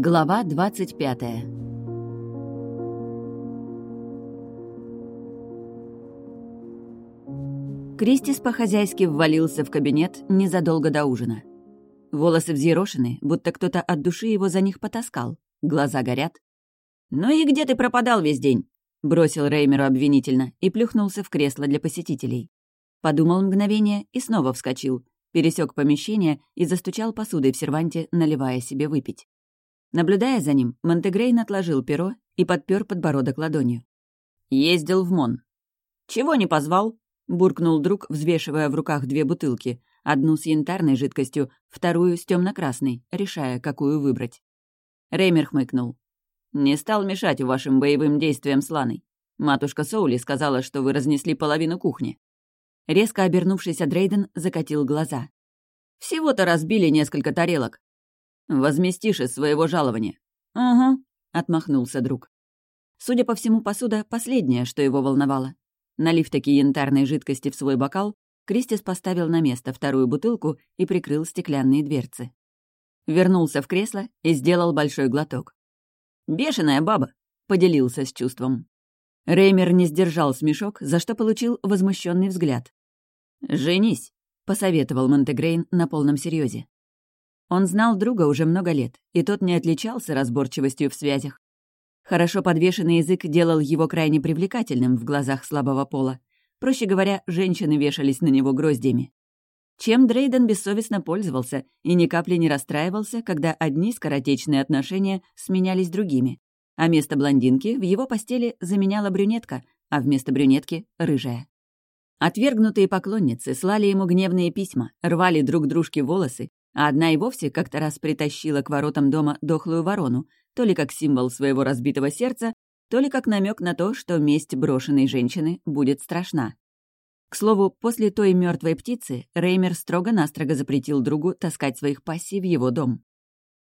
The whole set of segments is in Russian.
Глава двадцать пятая Кристис по-хозяйски ввалился в кабинет незадолго до ужина. Волосы взъерошены, будто кто-то от души его за них потаскал. Глаза горят. «Ну и где ты пропадал весь день?» — бросил Реймеру обвинительно и плюхнулся в кресло для посетителей. Подумал мгновение и снова вскочил, пересек помещение и застучал посудой в серванте, наливая себе выпить. Наблюдая за ним, Монтегрейн отложил перо и подпер подбородок ладонью. «Ездил в Мон». «Чего не позвал?» буркнул друг, взвешивая в руках две бутылки, одну с янтарной жидкостью, вторую с темно-красной, решая, какую выбрать. Реймер хмыкнул. «Не стал мешать вашим боевым действиям с Ланой. Матушка Соули сказала, что вы разнесли половину кухни». Резко обернувшийся Дрейден закатил глаза. «Всего-то разбили несколько тарелок. Возместишь из своего жалования». «Угу», — отмахнулся друг. Судя по всему, посуда — последнее, что его волновало. Налив такие янтарные жидкости в свой бокал, Кристис поставил на место вторую бутылку и прикрыл стеклянные дверцы. Вернулся в кресло и сделал большой глоток. «Бешеная баба!» — поделился с чувством. Реймер не сдержал смешок, за что получил возмущенный взгляд. «Женись», — посоветовал Монтегрейн на полном серьезе. Он знал друга уже много лет, и тот не отличался разборчивостью в связях. Хорошо подвешенный язык делал его крайне привлекательным в глазах слабого пола. Проще говоря, женщины вешались на него гроздями. Чем Дрейден бессовестно пользовался и ни капли не расстраивался, когда одни скоротечные отношения сменялись другими, а место блондинки в его постели заменяла брюнетка, а вместо брюнетки — рыжая. Отвергнутые поклонницы слали ему гневные письма, рвали друг дружке волосы, а одна и вовсе как-то раз притащила к воротам дома дохлую ворону, то ли как символ своего разбитого сердца, то ли как намек на то, что месть брошенной женщины будет страшна. К слову, после той мертвой птицы Реймер строго-настрого запретил другу таскать своих пассий в его дом.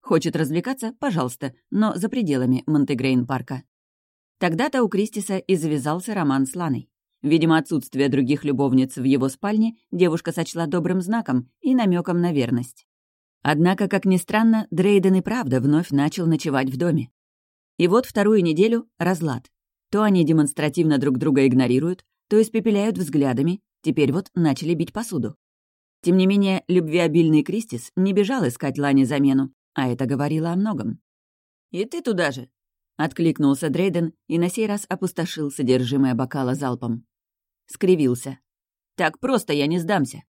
Хочет развлекаться — пожалуйста, но за пределами Монтегрейн-парка. Тогда-то у Кристиса и завязался роман с Ланой. Видимо, отсутствие других любовниц в его спальне девушка сочла добрым знаком и намеком на верность. Однако, как ни странно, Дрейден и правда вновь начал ночевать в доме. И вот вторую неделю — разлад. То они демонстративно друг друга игнорируют, то испепеляют взглядами, теперь вот начали бить посуду. Тем не менее, любвеобильный Кристис не бежал искать Лане замену, а это говорило о многом. «И ты туда же!» — откликнулся Дрейден и на сей раз опустошил содержимое бокала залпом. Скривился. «Так просто я не сдамся».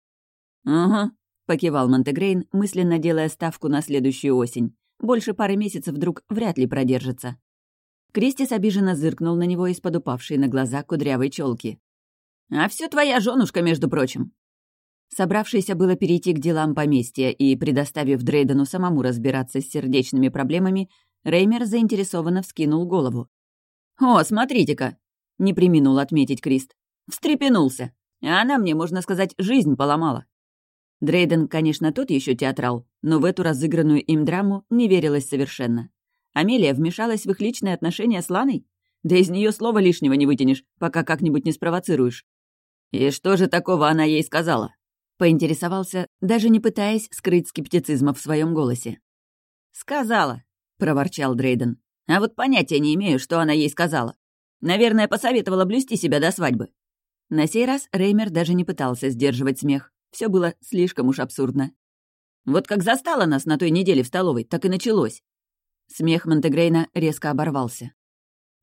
«Угу, — покивал Монтегрейн, мысленно делая ставку на следующую осень. Больше пары месяцев вдруг вряд ли продержится. Кристис обиженно зыркнул на него из-под упавшей на глаза кудрявой челки. «А все твоя женушка, между прочим». Собравшийся было перейти к делам поместья и предоставив Дрейдену самому разбираться с сердечными проблемами, Реймер заинтересованно вскинул голову. «О, смотрите-ка!» — не приминул отметить Крист. «Встрепенулся. А она мне, можно сказать, жизнь поломала. Дрейден, конечно, тот еще театрал, но в эту разыгранную им драму не верилось совершенно. Амелия вмешалась в их личные отношения с Ланой? Да из нее слова лишнего не вытянешь, пока как-нибудь не спровоцируешь. «И что же такого она ей сказала?» Поинтересовался, даже не пытаясь скрыть скептицизма в своем голосе. «Сказала», — проворчал Дрейден. «А вот понятия не имею, что она ей сказала. Наверное, посоветовала блюсти себя до свадьбы». На сей раз Реймер даже не пытался сдерживать смех. Все было слишком уж абсурдно. Вот как застала нас на той неделе в столовой, так и началось. Смех Монтегрейна резко оборвался.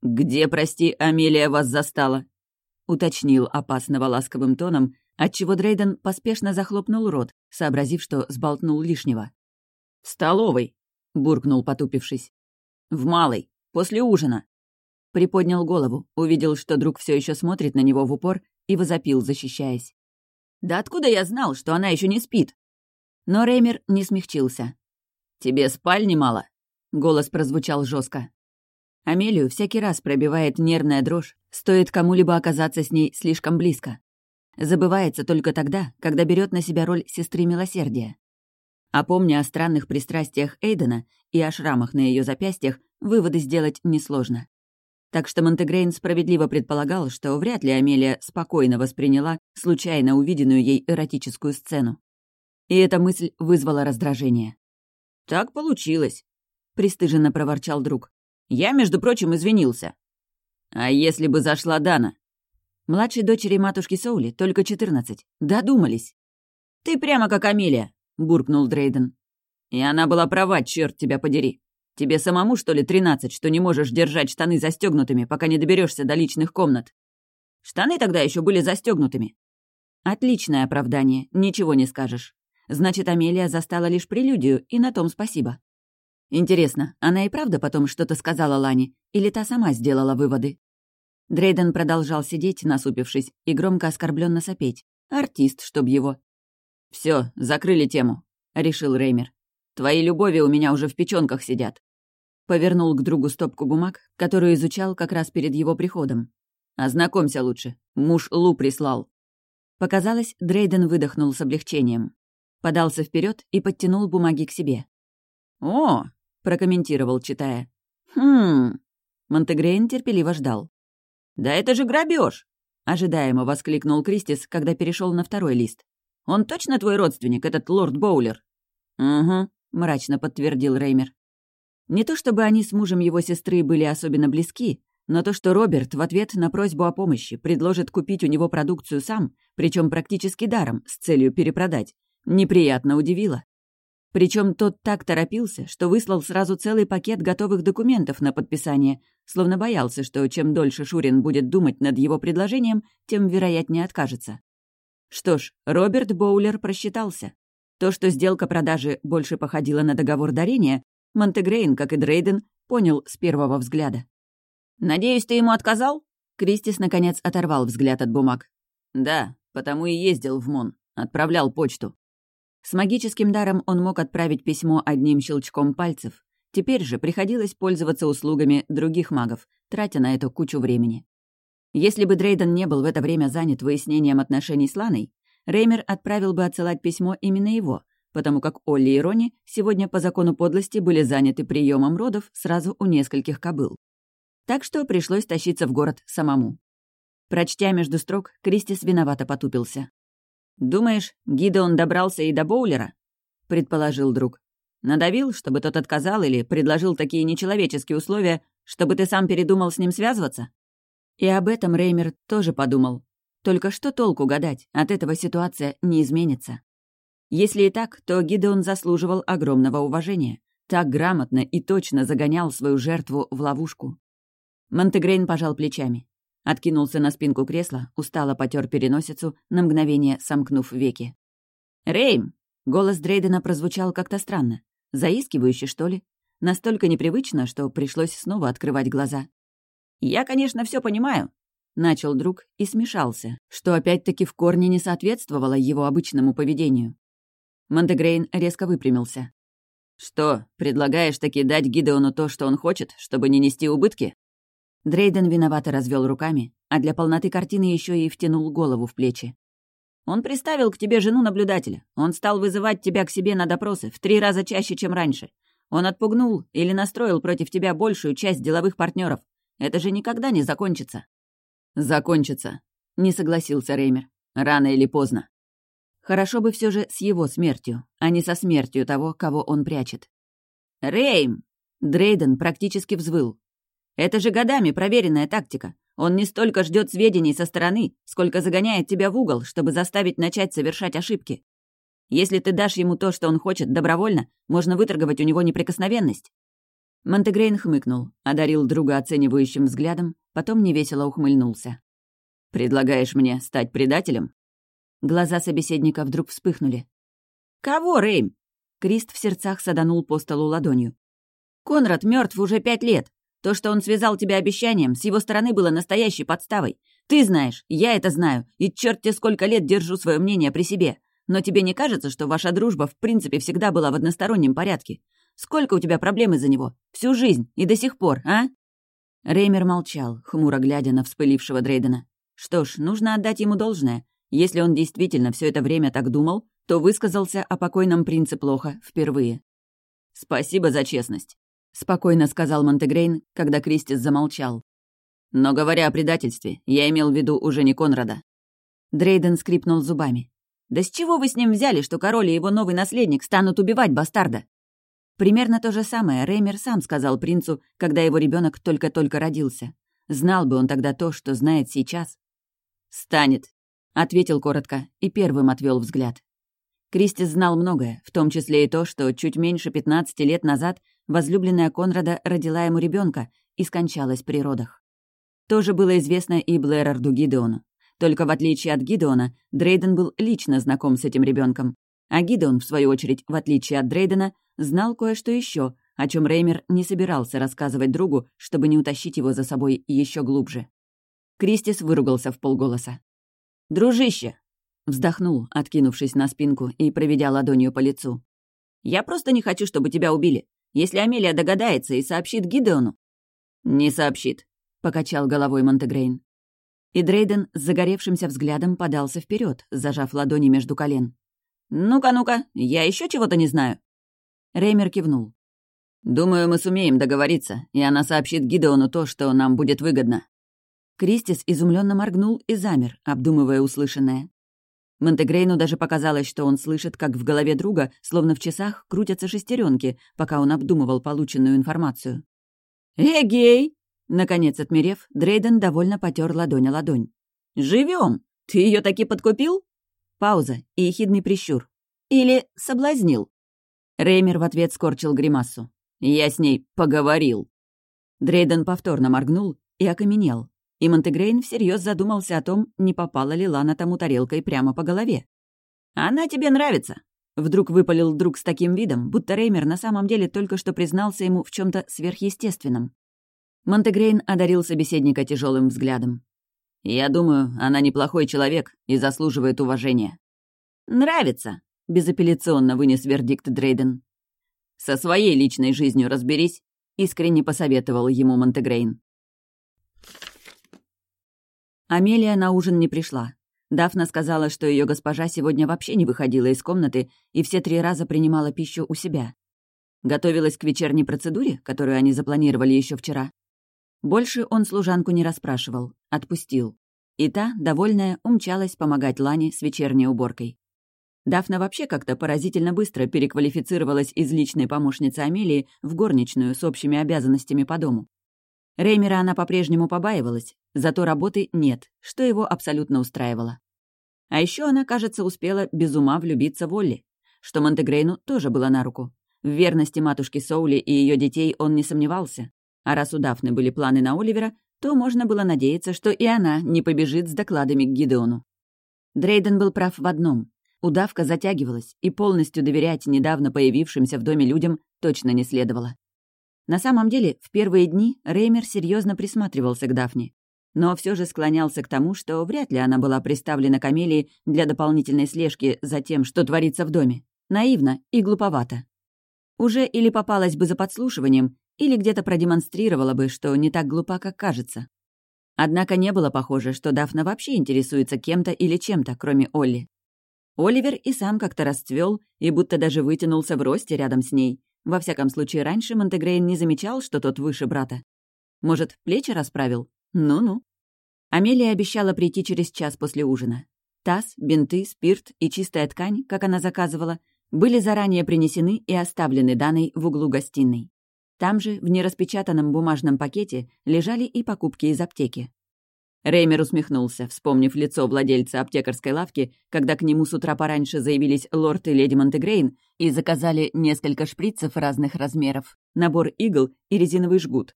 «Где, прости, Амелия вас застала?» — уточнил опасного ласковым тоном, отчего Дрейден поспешно захлопнул рот, сообразив, что сболтнул лишнего. «В столовой», — буркнул, потупившись. «В малой, после ужина». Приподнял голову, увидел, что друг все еще смотрит на него в упор и возопил, защищаясь. Да откуда я знал, что она еще не спит? Но Реймер не смягчился. «Тебе спальни мало?» Голос прозвучал жестко. Амелию всякий раз пробивает нервная дрожь, стоит кому-либо оказаться с ней слишком близко. Забывается только тогда, когда берет на себя роль сестры милосердия. А помня о странных пристрастиях Эйдена и о шрамах на ее запястьях, выводы сделать несложно. Так что Монтегрейн справедливо предполагал, что вряд ли Амелия спокойно восприняла случайно увиденную ей эротическую сцену. и эта мысль вызвала раздражение. «Так получилось», — пристыженно проворчал друг. «Я, между прочим, извинился». «А если бы зашла Дана?» Младшей дочери матушки Соули только четырнадцать. Додумались. «Ты прямо как Амелия», — буркнул Дрейден. «И она была права, черт тебя подери. Тебе самому, что ли, тринадцать, что не можешь держать штаны застегнутыми, пока не доберешься до личных комнат? Штаны тогда еще были застегнутыми. Отличное оправдание, ничего не скажешь. Значит, Амелия застала лишь прелюдию, и на том спасибо. Интересно, она и правда потом что-то сказала Лане, или та сама сделала выводы? Дрейден продолжал сидеть, насупившись, и громко оскорбленно сопеть. Артист, чтоб его. Все, закрыли тему», — решил Реймер. «Твои любови у меня уже в печёнках сидят». Повернул к другу стопку бумаг, которую изучал как раз перед его приходом. «Ознакомься лучше. Муж Лу прислал». Показалось, Дрейден выдохнул с облегчением. Подался вперед и подтянул бумаги к себе. «О!» — прокомментировал, читая. «Хм...» Монтегрейн терпеливо ждал. «Да это же грабеж! ожидаемо воскликнул Кристис, когда перешел на второй лист. Он точно твой родственник, этот лорд Боулер?» «Угу», — мрачно подтвердил Реймер. Не то чтобы они с мужем его сестры были особенно близки, но то, что Роберт в ответ на просьбу о помощи предложит купить у него продукцию сам, причем практически даром, с целью перепродать, неприятно удивило. Причем тот так торопился, что выслал сразу целый пакет готовых документов на подписание, словно боялся, что чем дольше Шурин будет думать над его предложением, тем вероятнее откажется. Что ж, Роберт Боулер просчитался. То, что сделка продажи больше походила на договор дарения, Монтегрейн, как и Дрейден, понял с первого взгляда. «Надеюсь, ты ему отказал?» Кристис, наконец, оторвал взгляд от бумаг. «Да, потому и ездил в Мон. Отправлял почту». С магическим даром он мог отправить письмо одним щелчком пальцев. Теперь же приходилось пользоваться услугами других магов, тратя на это кучу времени. Если бы Дрейден не был в это время занят выяснением отношений с Ланой, Реймер отправил бы отсылать письмо именно его, потому как Олли и Рони сегодня по закону подлости были заняты приемом родов сразу у нескольких кобыл. Так что пришлось тащиться в город самому. Прочтя между строк, Кристис виновато потупился. «Думаешь, Гидеон добрался и до Боулера?» — предположил друг. «Надавил, чтобы тот отказал или предложил такие нечеловеческие условия, чтобы ты сам передумал с ним связываться?» И об этом Реймер тоже подумал. Только что толку гадать, от этого ситуация не изменится. Если и так, то Гидеон заслуживал огромного уважения. Так грамотно и точно загонял свою жертву в ловушку. Монтегрейн пожал плечами. Откинулся на спинку кресла, устало потер переносицу, на мгновение сомкнув веки. «Рейм!» — голос Дрейдена прозвучал как-то странно. Заискивающе, что ли? Настолько непривычно, что пришлось снова открывать глаза. «Я, конечно, все понимаю», — начал друг и смешался, что опять-таки в корне не соответствовало его обычному поведению. Монтегрейн резко выпрямился. «Что, предлагаешь таки дать Гидеону то, что он хочет, чтобы не нести убытки?» Дрейден виновато развел руками, а для полноты картины еще и втянул голову в плечи. «Он приставил к тебе жену наблюдателя. Он стал вызывать тебя к себе на допросы в три раза чаще, чем раньше. Он отпугнул или настроил против тебя большую часть деловых партнеров. Это же никогда не закончится». «Закончится», — не согласился Реймер. «Рано или поздно». Хорошо бы все же с его смертью, а не со смертью того, кого он прячет. «Рейм!» Дрейден практически взвыл. «Это же годами проверенная тактика. Он не столько ждет сведений со стороны, сколько загоняет тебя в угол, чтобы заставить начать совершать ошибки. Если ты дашь ему то, что он хочет, добровольно, можно выторговать у него неприкосновенность. Монтегрейн хмыкнул, одарил друга оценивающим взглядом, потом невесело ухмыльнулся. «Предлагаешь мне стать предателем?» Глаза собеседника вдруг вспыхнули. «Кого, Рейм?» Крист в сердцах саданул по столу ладонью. «Конрад мертв уже пять лет. То, что он связал тебя обещанием, с его стороны было настоящей подставой. Ты знаешь, я это знаю, и черт те сколько лет держу свое мнение при себе. Но тебе не кажется, что ваша дружба в принципе всегда была в одностороннем порядке? Сколько у тебя проблем из-за него? Всю жизнь и до сих пор, а?» Реймер молчал, хмуро глядя на вспылившего Дрейдена. Что ж, нужно отдать ему должное. Если он действительно все это время так думал, то высказался о покойном принце плохо впервые. «Спасибо за честность», — спокойно сказал Монтегрейн, когда Кристис замолчал. «Но говоря о предательстве, я имел в виду уже не Конрада». Дрейден скрипнул зубами. Да с чего вы с ним взяли, что король и его новый наследник станут убивать бастарда?» Примерно то же самое Реймер сам сказал принцу, когда его ребенок только-только родился. Знал бы он тогда то, что знает сейчас. «Станет», — ответил коротко и первым отвел взгляд. Кристис знал многое, в том числе и то, что чуть меньше 15 лет назад возлюбленная Конрада родила ему ребенка и скончалась при родах. Тоже было известно и Блэрарду Гидеону. Только в отличие от Гидеона, Дрейден был лично знаком с этим ребенком, а Гидеон, в свою очередь, в отличие от Дрейдена, знал кое-что еще, о чем Реймер не собирался рассказывать другу, чтобы не утащить его за собой еще глубже. Кристис выругался в полголоса. «Дружище!» — вздохнул, откинувшись на спинку и проведя ладонью по лицу. «Я просто не хочу, чтобы тебя убили. Если Амелия догадается и сообщит Гидеону...» «Не сообщит», — покачал головой Монтегрейн. И Дрейден с загоревшимся взглядом подался вперед, зажав ладони между колен. «Ну-ка, ну-ка, я еще чего-то не знаю». Реймер кивнул. «Думаю, мы сумеем договориться, и она сообщит Гидеону то, что нам будет выгодно». Кристис изумленно моргнул и замер, обдумывая услышанное. Монтегрейну даже показалось, что он слышит, как в голове друга, словно в часах, крутятся шестеренки, пока он обдумывал полученную информацию. «Эгей!» Наконец, отмерев, Дрейден довольно потер ладонь о ладонь. Живем! Ты ее таки подкупил?» Пауза и ехидный прищур. «Или соблазнил?» Реймер в ответ скорчил гримасу. «Я с ней поговорил». Дрейден повторно моргнул и окаменел. И Монтегрейн всерьез задумался о том, не попала ли Лана тому тарелкой прямо по голове. «Она тебе нравится!» Вдруг выпалил друг с таким видом, будто Реймер на самом деле только что признался ему в чем то сверхъестественном. Монтегрейн одарил собеседника тяжелым взглядом. «Я думаю, она неплохой человек и заслуживает уважения». «Нравится», — безапелляционно вынес вердикт Дрейден. «Со своей личной жизнью разберись», — искренне посоветовал ему Монтегрейн. Амелия на ужин не пришла. Дафна сказала, что ее госпожа сегодня вообще не выходила из комнаты и все три раза принимала пищу у себя. Готовилась к вечерней процедуре, которую они запланировали еще вчера. Больше он служанку не расспрашивал, отпустил. И та, довольная, умчалась помогать Лане с вечерней уборкой. Дафна вообще как-то поразительно быстро переквалифицировалась из личной помощницы Амелии в горничную с общими обязанностями по дому. Реймера она по-прежнему побаивалась, зато работы нет, что его абсолютно устраивало. А еще она, кажется, успела без ума влюбиться в Олли, что Монтегрейну тоже было на руку. В верности матушки Соули и ее детей он не сомневался, а раз у Дафны были планы на Оливера, то можно было надеяться, что и она не побежит с докладами к Гидеону. Дрейден был прав в одном. Удавка затягивалась, и полностью доверять недавно появившимся в доме людям точно не следовало. На самом деле, в первые дни Реймер серьезно присматривался к Дафне, но все же склонялся к тому, что вряд ли она была приставлена к для дополнительной слежки за тем, что творится в доме. Наивно и глуповато. Уже или попалась бы за подслушиванием, или где-то продемонстрировала бы, что не так глупа, как кажется. Однако не было похоже, что Дафна вообще интересуется кем-то или чем-то, кроме Олли. Оливер и сам как-то расцвел и будто даже вытянулся в росте рядом с ней. Во всяком случае, раньше Монтегрейн не замечал, что тот выше брата. Может, плечи расправил? Ну-ну. Амелия обещала прийти через час после ужина. Таз, бинты, спирт и чистая ткань, как она заказывала, были заранее принесены и оставлены Даной в углу гостиной. Там же, в нераспечатанном бумажном пакете, лежали и покупки из аптеки. Реймер усмехнулся, вспомнив лицо владельца аптекарской лавки, когда к нему с утра пораньше заявились лорд и леди Монтегрейн и заказали несколько шприцев разных размеров, набор игл и резиновый жгут.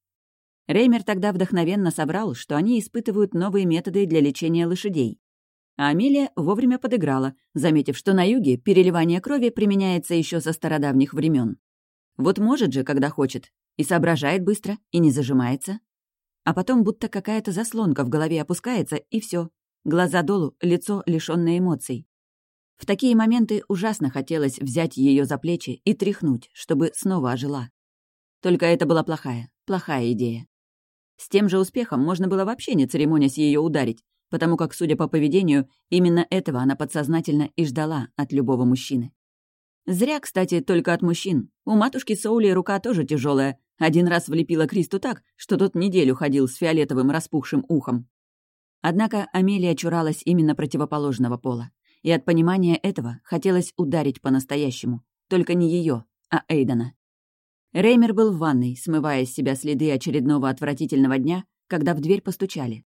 Реймер тогда вдохновенно собрал, что они испытывают новые методы для лечения лошадей. А Амелия вовремя подыграла, заметив, что на юге переливание крови применяется еще со стародавних времен. Вот может же, когда хочет, и соображает быстро, и не зажимается. А потом будто какая-то заслонка в голове опускается, и все. Глаза долу, лицо лишённое эмоций. В такие моменты ужасно хотелось взять ее за плечи и тряхнуть, чтобы снова ожила. Только это была плохая, плохая идея. С тем же успехом можно было вообще не церемонясь ее ударить, потому как, судя по поведению, именно этого она подсознательно и ждала от любого мужчины. Зря, кстати, только от мужчин. У матушки Соули рука тоже тяжелая. Один раз влепила Кристу так, что тот неделю ходил с фиолетовым распухшим ухом. Однако Амелия чуралась именно противоположного пола. и от понимания этого хотелось ударить по-настоящему. Только не ее, а Эйдена. Реймер был в ванной, смывая с себя следы очередного отвратительного дня, когда в дверь постучали.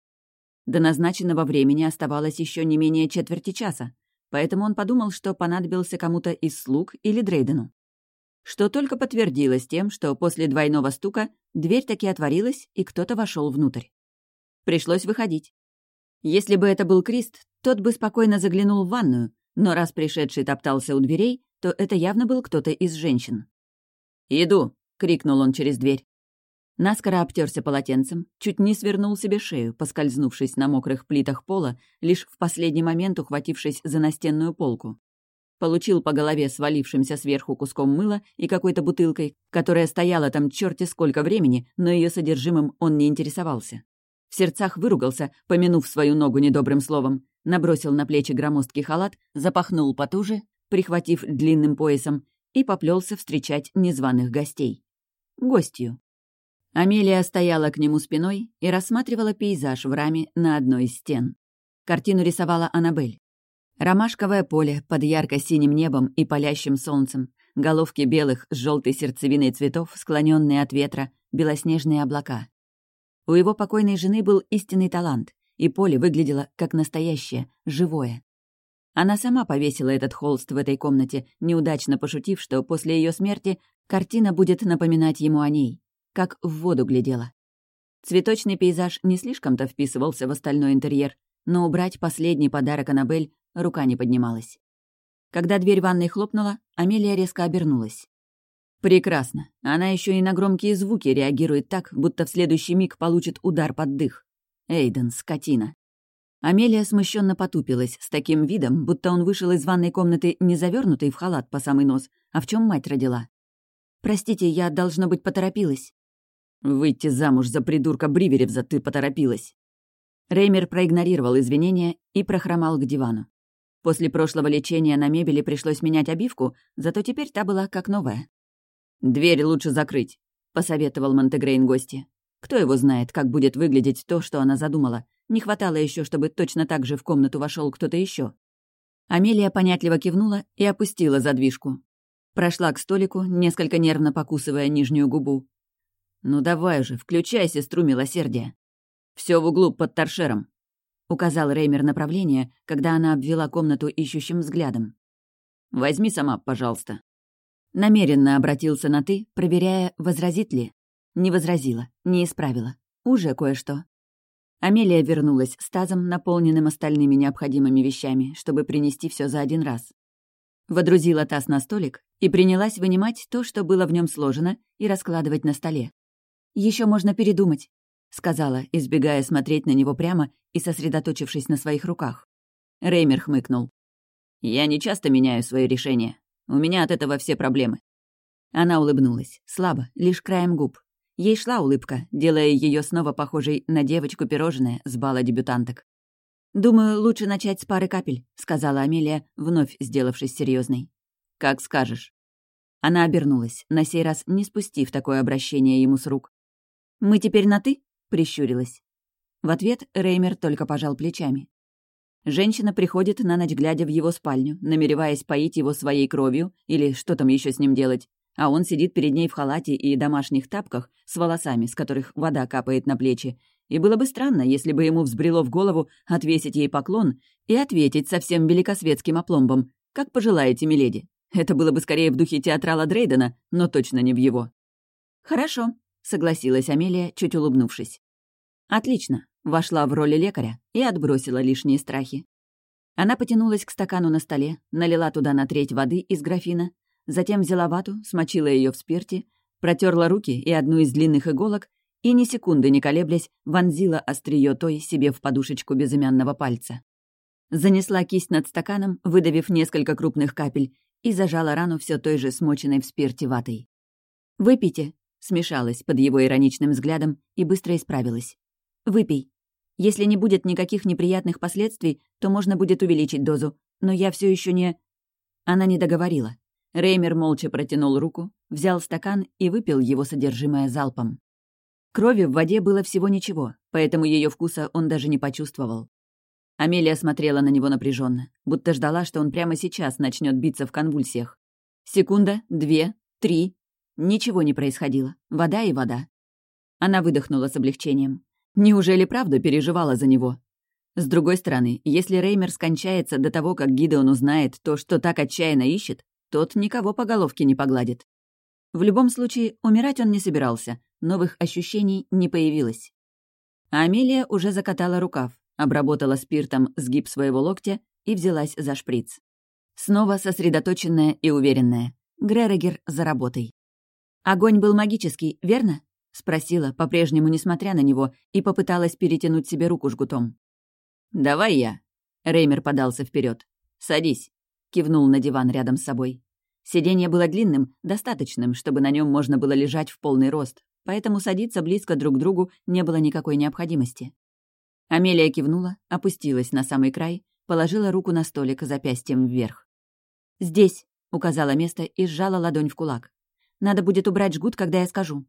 До назначенного времени оставалось еще не менее четверти часа, поэтому он подумал, что понадобился кому-то из слуг или Дрейдену. Что только подтвердилось тем, что после двойного стука дверь таки отворилась, и кто-то вошел внутрь. Пришлось выходить. Если бы это был Крист, тот бы спокойно заглянул в ванную, но раз пришедший топтался у дверей, то это явно был кто-то из женщин. «Иду!» — крикнул он через дверь. Наскоро обтерся полотенцем, чуть не свернул себе шею, поскользнувшись на мокрых плитах пола, лишь в последний момент ухватившись за настенную полку. Получил по голове свалившимся сверху куском мыла и какой-то бутылкой, которая стояла там черти сколько времени, но ее содержимым он не интересовался. В сердцах выругался, помянув свою ногу недобрым словом, набросил на плечи громоздкий халат, запахнул потуже, прихватив длинным поясом, и поплелся встречать незваных гостей. Гостью. Амелия стояла к нему спиной и рассматривала пейзаж в раме на одной из стен. Картину рисовала Аннабель. Ромашковое поле под ярко-синим небом и палящим солнцем, головки белых с желтой сердцевиной цветов, склоненные от ветра, белоснежные облака. У его покойной жены был истинный талант, и поле выглядело как настоящее, живое. Она сама повесила этот холст в этой комнате, неудачно пошутив, что после ее смерти картина будет напоминать ему о ней как в воду глядела. Цветочный пейзаж не слишком-то вписывался в остальной интерьер, но убрать последний подарок Аннабель рука не поднималась. Когда дверь ванной хлопнула, Амелия резко обернулась. Прекрасно. Она еще и на громкие звуки реагирует так, будто в следующий миг получит удар под дых. Эйден, скотина. Амелия смущенно потупилась, с таким видом, будто он вышел из ванной комнаты не завернутый в халат по самый нос, а в чем мать родила. «Простите, я, должно быть, поторопилась». Выйти замуж за придурка Бриверевза ты поторопилась. Реймер проигнорировал извинения и прохромал к дивану. После прошлого лечения на мебели пришлось менять обивку, зато теперь та была как новая. «Дверь лучше закрыть», — посоветовал Монтегрейн гости. Кто его знает, как будет выглядеть то, что она задумала. Не хватало еще, чтобы точно так же в комнату вошел кто-то еще. Амелия понятливо кивнула и опустила задвижку. Прошла к столику, несколько нервно покусывая нижнюю губу. «Ну давай же, включай сестру милосердия. Все в углу под торшером», — указал Реймер направление, когда она обвела комнату ищущим взглядом. «Возьми сама, пожалуйста». Намеренно обратился на «ты», проверяя, возразит ли. Не возразила, не исправила. Уже кое-что. Амелия вернулась с тазом, наполненным остальными необходимыми вещами, чтобы принести все за один раз. Водрузила таз на столик и принялась вынимать то, что было в нем сложено, и раскладывать на столе. Еще можно передумать», — сказала, избегая смотреть на него прямо и сосредоточившись на своих руках. Реймер хмыкнул. «Я не часто меняю свои решения. У меня от этого все проблемы». Она улыбнулась, слабо, лишь краем губ. Ей шла улыбка, делая ее снова похожей на девочку-пирожное с бала дебютанток. «Думаю, лучше начать с пары капель», — сказала Амелия, вновь сделавшись серьезной. «Как скажешь». Она обернулась, на сей раз не спустив такое обращение ему с рук. «Мы теперь на «ты»?» — прищурилась. В ответ Реймер только пожал плечами. Женщина приходит на ночь глядя в его спальню, намереваясь поить его своей кровью или что там еще с ним делать, а он сидит перед ней в халате и домашних тапках с волосами, с которых вода капает на плечи, и было бы странно, если бы ему взбрело в голову отвесить ей поклон и ответить со всем великосветским опломбом, как пожелаете, миледи. Это было бы скорее в духе театрала Дрейдена, но точно не в его. «Хорошо», согласилась Амелия, чуть улыбнувшись. «Отлично», — вошла в роли лекаря и отбросила лишние страхи. Она потянулась к стакану на столе, налила туда на треть воды из графина, затем взяла вату, смочила ее в спирте, протерла руки и одну из длинных иголок и, ни секунды не колеблясь, вонзила острие той себе в подушечку безымянного пальца. Занесла кисть над стаканом, выдавив несколько крупных капель, и зажала рану все той же смоченной в спирте ватой. «Выпейте», смешалась под его ироничным взглядом и быстро исправилась. «Выпей. Если не будет никаких неприятных последствий, то можно будет увеличить дозу, но я все еще не...» Она не договорила. Реймер молча протянул руку, взял стакан и выпил его содержимое залпом. Крови в воде было всего ничего, поэтому ее вкуса он даже не почувствовал. Амелия смотрела на него напряженно, будто ждала, что он прямо сейчас начнет биться в конвульсиях. Секунда, две, три. Ничего не происходило. Вода и вода. Она выдохнула с облегчением. Неужели правда переживала за него? С другой стороны, если Реймер скончается до того, как Гидеон узнает то, что так отчаянно ищет, тот никого по головке не погладит. В любом случае, умирать он не собирался, новых ощущений не появилось. А Амелия уже закатала рукав, обработала спиртом сгиб своего локтя и взялась за шприц. Снова сосредоточенная и уверенная. Гререгер за работой. «Огонь был магический, верно?» — спросила, по-прежнему несмотря на него, и попыталась перетянуть себе руку жгутом. «Давай я». Реймер подался вперед. «Садись», — кивнул на диван рядом с собой. Сиденье было длинным, достаточным, чтобы на нем можно было лежать в полный рост, поэтому садиться близко друг к другу не было никакой необходимости. Амелия кивнула, опустилась на самый край, положила руку на столик запястьем вверх. «Здесь», — указала место и сжала ладонь в кулак. «Надо будет убрать жгут, когда я скажу».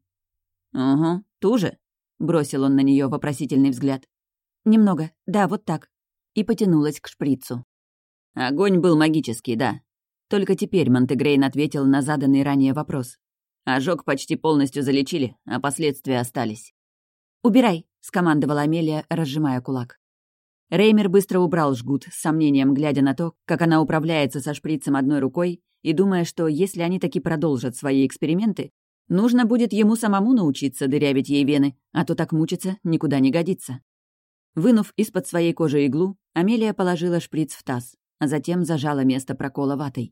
«Угу, ту же», — бросил он на нее вопросительный взгляд. «Немного, да, вот так». И потянулась к шприцу. Огонь был магический, да. Только теперь Монтегрейн ответил на заданный ранее вопрос. Ожог почти полностью залечили, а последствия остались. «Убирай», — скомандовала Амелия, разжимая кулак. Реймер быстро убрал жгут, с сомнением глядя на то, как она управляется со шприцем одной рукой, и думая, что если они таки продолжат свои эксперименты, нужно будет ему самому научиться дырявить ей вены, а то так мучиться никуда не годится. Вынув из-под своей кожи иглу, Амелия положила шприц в таз, а затем зажала место прокола ватой.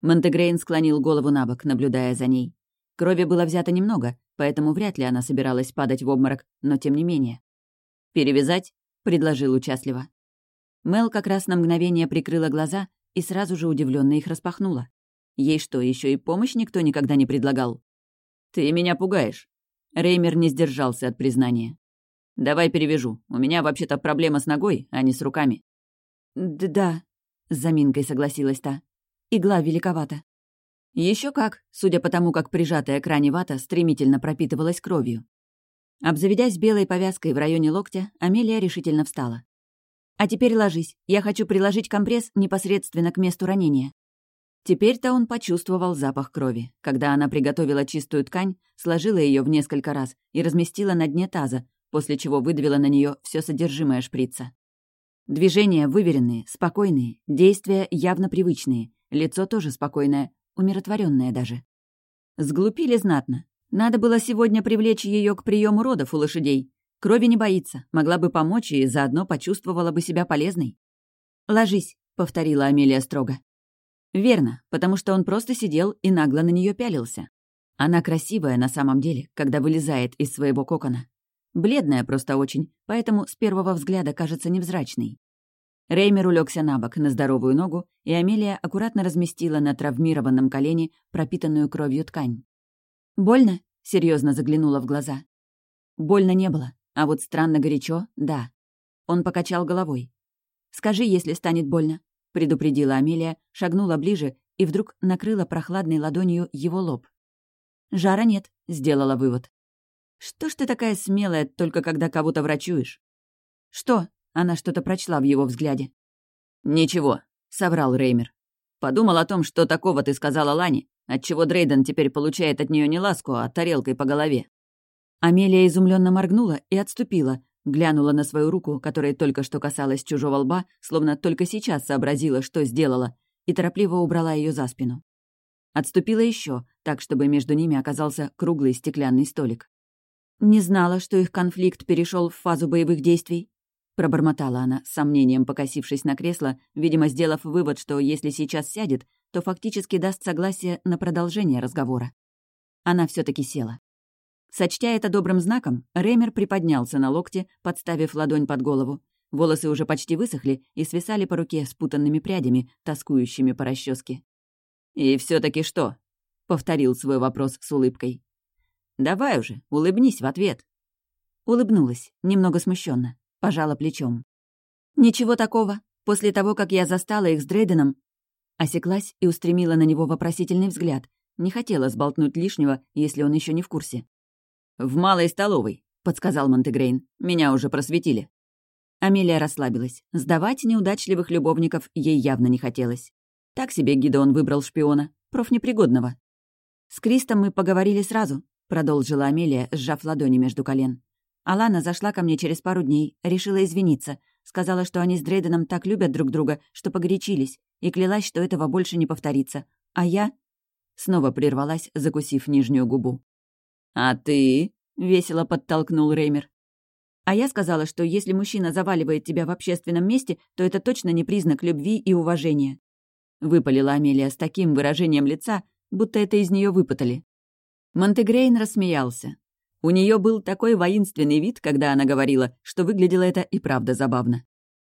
Монтегрейн склонил голову на бок, наблюдая за ней. Крови было взято немного, поэтому вряд ли она собиралась падать в обморок, но тем не менее. «Перевязать?» — предложил участливо. Мел как раз на мгновение прикрыла глаза и сразу же удивленно их распахнула. Ей что, еще и помощь никто никогда не предлагал? «Ты меня пугаешь». Реймер не сдержался от признания. «Давай перевяжу. У меня вообще-то проблема с ногой, а не с руками». «Да», — с заминкой согласилась та. «Игла великовата». Еще как, судя по тому, как прижатая к ране вата стремительно пропитывалась кровью. Обзаведясь белой повязкой в районе локтя, Амелия решительно встала. «А теперь ложись. Я хочу приложить компресс непосредственно к месту ранения». Теперь-то он почувствовал запах крови, когда она приготовила чистую ткань, сложила ее в несколько раз и разместила на дне таза, после чего выдавила на нее все содержимое шприца. Движения выверенные, спокойные, действия явно привычные, лицо тоже спокойное, умиротворенное даже. Сглупили знатно. Надо было сегодня привлечь ее к приему родов у лошадей. Крови не боится, могла бы помочь и заодно почувствовала бы себя полезной. «Ложись», — повторила Амелия строго. Верно, потому что он просто сидел и нагло на нее пялился. Она красивая на самом деле, когда вылезает из своего кокона. Бледная просто очень, поэтому с первого взгляда кажется невзрачной. Реймер улегся на бок, на здоровую ногу, и Амелия аккуратно разместила на травмированном колене пропитанную кровью ткань. «Больно?» — серьезно заглянула в глаза. Больно не было, а вот странно горячо — да. Он покачал головой. «Скажи, если станет больно», — предупредила Амелия, шагнула ближе и вдруг накрыла прохладной ладонью его лоб. «Жара нет», — сделала вывод. «Что ж ты такая смелая, только когда кого-то врачуешь?» «Что?» — она что-то прочла в его взгляде. «Ничего», — соврал Реймер. «Подумал о том, что такого ты сказала Лане, отчего Дрейден теперь получает от нее не ласку, а тарелкой по голове». Амелия изумленно моргнула и отступила, глянула на свою руку, которая только что касалась чужого лба, словно только сейчас сообразила, что сделала, и торопливо убрала ее за спину. Отступила еще, так, чтобы между ними оказался круглый стеклянный столик. «Не знала, что их конфликт перешел в фазу боевых действий», — пробормотала она, с сомнением покосившись на кресло, видимо, сделав вывод, что если сейчас сядет, то фактически даст согласие на продолжение разговора. Она все таки села. Сочтя это добрым знаком, Ремер приподнялся на локте, подставив ладонь под голову. Волосы уже почти высохли и свисали по руке спутанными прядями, тоскующими по расческе. «И все таки что?» — повторил свой вопрос с улыбкой. Давай уже, улыбнись в ответ». Улыбнулась, немного смущенно, пожала плечом. «Ничего такого. После того, как я застала их с Дрейденом...» Осеклась и устремила на него вопросительный взгляд. Не хотела сболтнуть лишнего, если он еще не в курсе. «В малой столовой», — подсказал Монтегрейн. «Меня уже просветили». Амелия расслабилась. Сдавать неудачливых любовников ей явно не хотелось. Так себе Гидеон выбрал шпиона, профнепригодного. «С Кристом мы поговорили сразу», — продолжила Амелия, сжав ладони между колен. Алана зашла ко мне через пару дней, решила извиниться, сказала, что они с Дрейденом так любят друг друга, что погорячились, и клялась, что этого больше не повторится. А я... Снова прервалась, закусив нижнюю губу. «А ты?» — весело подтолкнул Реймер. А я сказала, что если мужчина заваливает тебя в общественном месте, то это точно не признак любви и уважения. Выпалила Амелия с таким выражением лица, будто это из нее выпытали. Монтегрейн рассмеялся. У нее был такой воинственный вид, когда она говорила, что выглядело это и правда забавно.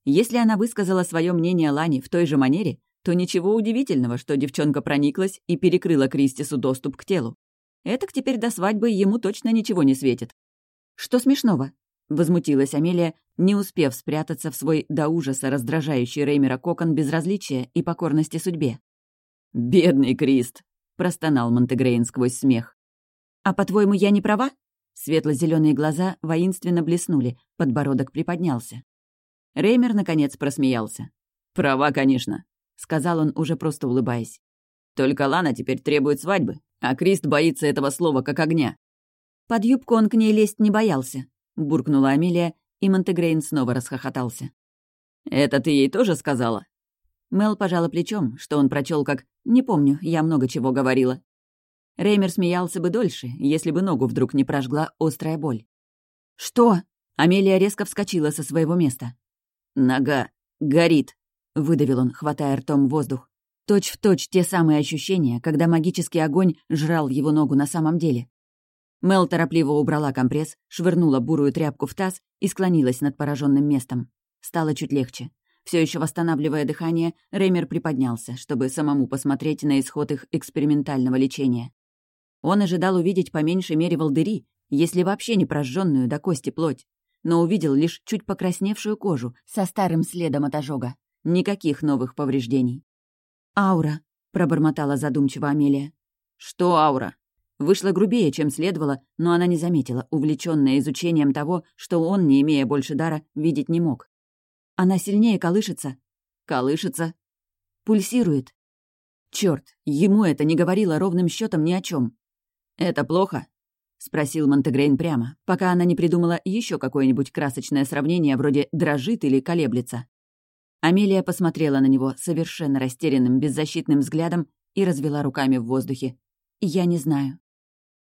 Если она высказала свое мнение Лане в той же манере, то ничего удивительного, что девчонка прониклась и перекрыла Кристису доступ к телу. Этак теперь до свадьбы ему точно ничего не светит. Что смешного? — возмутилась Амелия, не успев спрятаться в свой до ужаса раздражающий Реймера кокон безразличия и покорности судьбе. «Бедный Крист!» — простонал Монтегрейн сквозь смех. «А по-твоему, я не права?» светло зеленые глаза воинственно блеснули, подбородок приподнялся. Реймер, наконец, просмеялся. «Права, конечно», — сказал он, уже просто улыбаясь. «Только Лана теперь требует свадьбы, а Крист боится этого слова как огня». Под юбку он к ней лезть не боялся, — буркнула Амелия, и Монтегрейн снова расхохотался. «Это ты ей тоже сказала?» Мел пожала плечом, что он прочел как «Не помню, я много чего говорила». Реймер смеялся бы дольше, если бы ногу вдруг не прожгла острая боль. «Что?» Амелия резко вскочила со своего места. «Нога горит», — выдавил он, хватая ртом воздух. Точь в точь те самые ощущения, когда магический огонь жрал его ногу на самом деле. Мел торопливо убрала компресс, швырнула бурую тряпку в таз и склонилась над пораженным местом. Стало чуть легче. Все еще восстанавливая дыхание, Реймер приподнялся, чтобы самому посмотреть на исход их экспериментального лечения. Он ожидал увидеть по меньшей мере волдыри, если вообще не прожженную до кости плоть, но увидел лишь чуть покрасневшую кожу со старым следом от ожога. Никаких новых повреждений. «Аура», — пробормотала задумчиво Амелия. «Что аура?» Вышло грубее, чем следовало, но она не заметила, увлечённая изучением того, что он, не имея больше дара, видеть не мог. Она сильнее колышется. Колышется. Пульсирует. Чёрт, ему это не говорило ровным счётом ни о чём. «Это плохо?» — спросил Монтегрейн прямо, пока она не придумала ещё какое-нибудь красочное сравнение вроде «дрожит» или «колеблется». Амелия посмотрела на него совершенно растерянным, беззащитным взглядом и развела руками в воздухе. «Я не знаю».